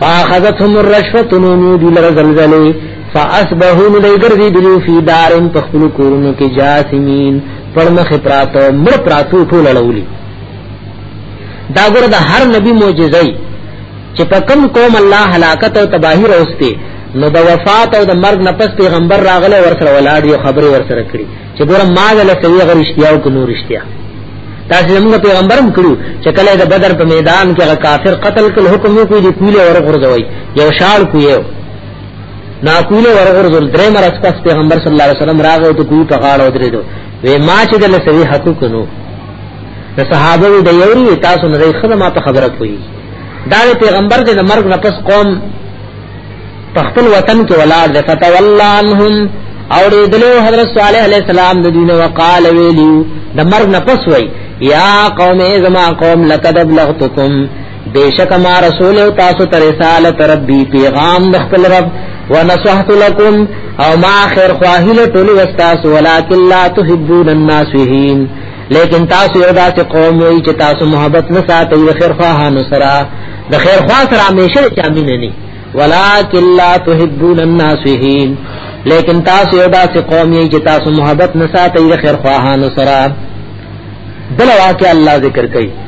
فاخذتهم الرشفه نو دی لره زلزله فاصبحوا لګرځي دلو فی دارن تخلو کورونو کې جاسمین پړمخ پراتو مړ پراتو ټول لړولی دا ګره د هر نبی معجزه چې په کم قوم الله هلاکت او تباہی راوستي نو د وفات او د مرګ نفس پیغمبر راغله ورسره ولاړ یو خبره ورسره کړی چې ګوره ما د لسوي غرشتیا او کنو رشتیا تاسو زموږ پیغمبرم کړو چې کله د بدر په میدان کې هغه کافر قتل کړ حکم یې کوي د کوله ورغورځوي یو شال کوی نا کوله ورغورځول درې مرز پس پیغمبر صلی الله علیه وسلم راغی ته کوی په غاړه ودرې دو وې ما چې د لسوي حق کنو د صحابه د یوري تاسو نه خدمات خبره کوي دا پیغمبر د مرګ نه پس قوم پختل وطن کې ولار ده فتولى عنهم او دلو حضرت صالح علیہ السلام د دین وقال ویلی د مرګ نه پس وای یا قوم زما قوم لقد ابلغتکم بیشک ما رسول او تاسو ته رسالت ربی پیغام د خپل رب ونصحت لكم او ما خیر خواهی له ټول واستاس ولکن لا تحبون الناسین لیکن تاسو یو داسې قوم وي چې تاسو محبت نه ساتئ د خیر خواهانو سره د خیر خواه سره همیشه چا مینه نه ولکن لا تحبون الناسین لیکن تاسو یو داسې قوم یې چې تاسو محبت نه ساتئ د خیر خواهانو سره دل واقع الله ذکر کوي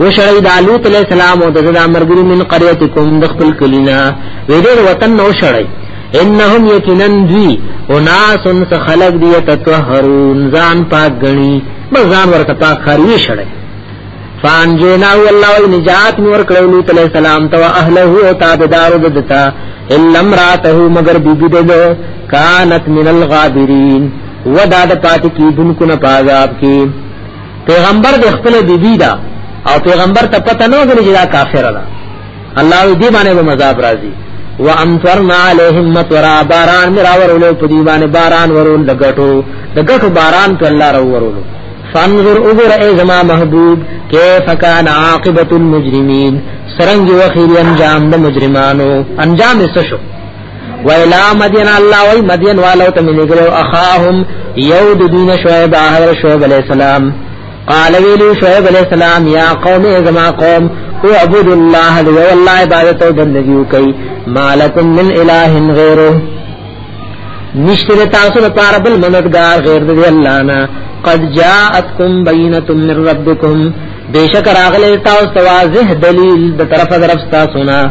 وشړی د لوط علیہ السلام او د زړه مرګری من قريتکم د خپل کلینا وې دې وطن نو شړی انهم یقینن دی او ناس انس خلق دی تطهرون ځان پاک غنی بس ځان ورته پاک خاروی شړی فان جنا والله نجات نور کړو لوط علیہ السلام تو اهله او تابدار دتا الا امراته مگر بیبی دلو کانت من الغابرین ودا د پات کی دن کو نه پاغاب کی پیغمبر د خپل بیبی دا او پیغمبر ته پته نه وګړي چې دا کافر ده الله دې باندې به مذاب راځي وامطرنا عليهم مطرا باران مراور له په دی باندې باران ورول لګټو لګټو باران ته الله رو ورول فانظر اوغر ای زما محبوب کیف کان عاقبت المجرمین سرنګ وخیر انجام د مجرمانو انجام یې شو ویلا مدین الله وی مدین والو ته ملي ګرو اخاهم یو د دین شعیب احر شعیب علی السلام قال ویلی شعیب علی السلام یا قوم ازما قوم او عبد الله دی والله عبادت او بندگی کوي مالکم من اله غیره نشتر تاسو لپاره بل مددگار غیر دی الله نه قد جاءتکم بینۃ من ربکم بیشک راغلی تاسو واضح دلیل د طرف درف تاسو نه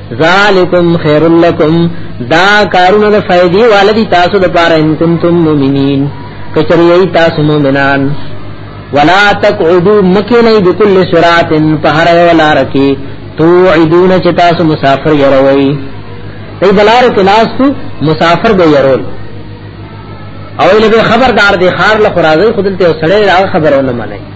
ذالکم خیر لکم دا کارونه د فائدې والدی تاسو د پاره ان کنتم مؤمنین کچری ای تاسو مؤمنان ولا تقعدوا مکینای بكل صراط فهر ولا رکی توعدون چې تاسو مسافر یروي ای بلار کې ناس تو مسافر به یرول او لبه خبردار دی خار له خرازی خودلته سړی خبرونه منای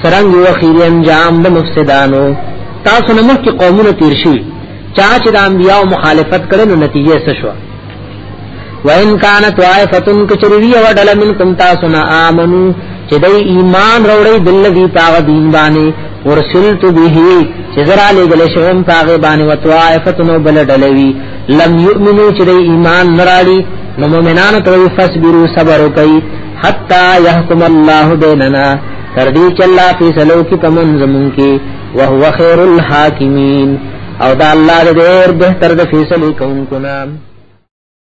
سرنګ یو اخیری انجام د مفسدانو تاسو نه مخکې قومونه تیر شي چا چې د انبیانو مخالفت کړي نو نتیجه څه شو وان کان طائفه کچریه وډل منکم تاسو نه امنو چې د ایمان وروړي بلذي پاغ دین باندې ورسلت به چې زرا لګل شوم پاغ باندې وطائفه نو بل ډلوي لم یؤمنو چې د ایمان نراړي نو مؤمنانو ته فصبروا صبر کوي حتا يحكم الله بيننا تر دې چې الله فیصلو کې پمن زمون کې وهو خير الحاکمین او دا الله دې ډېر بهتر د فیصلې کوونکو نام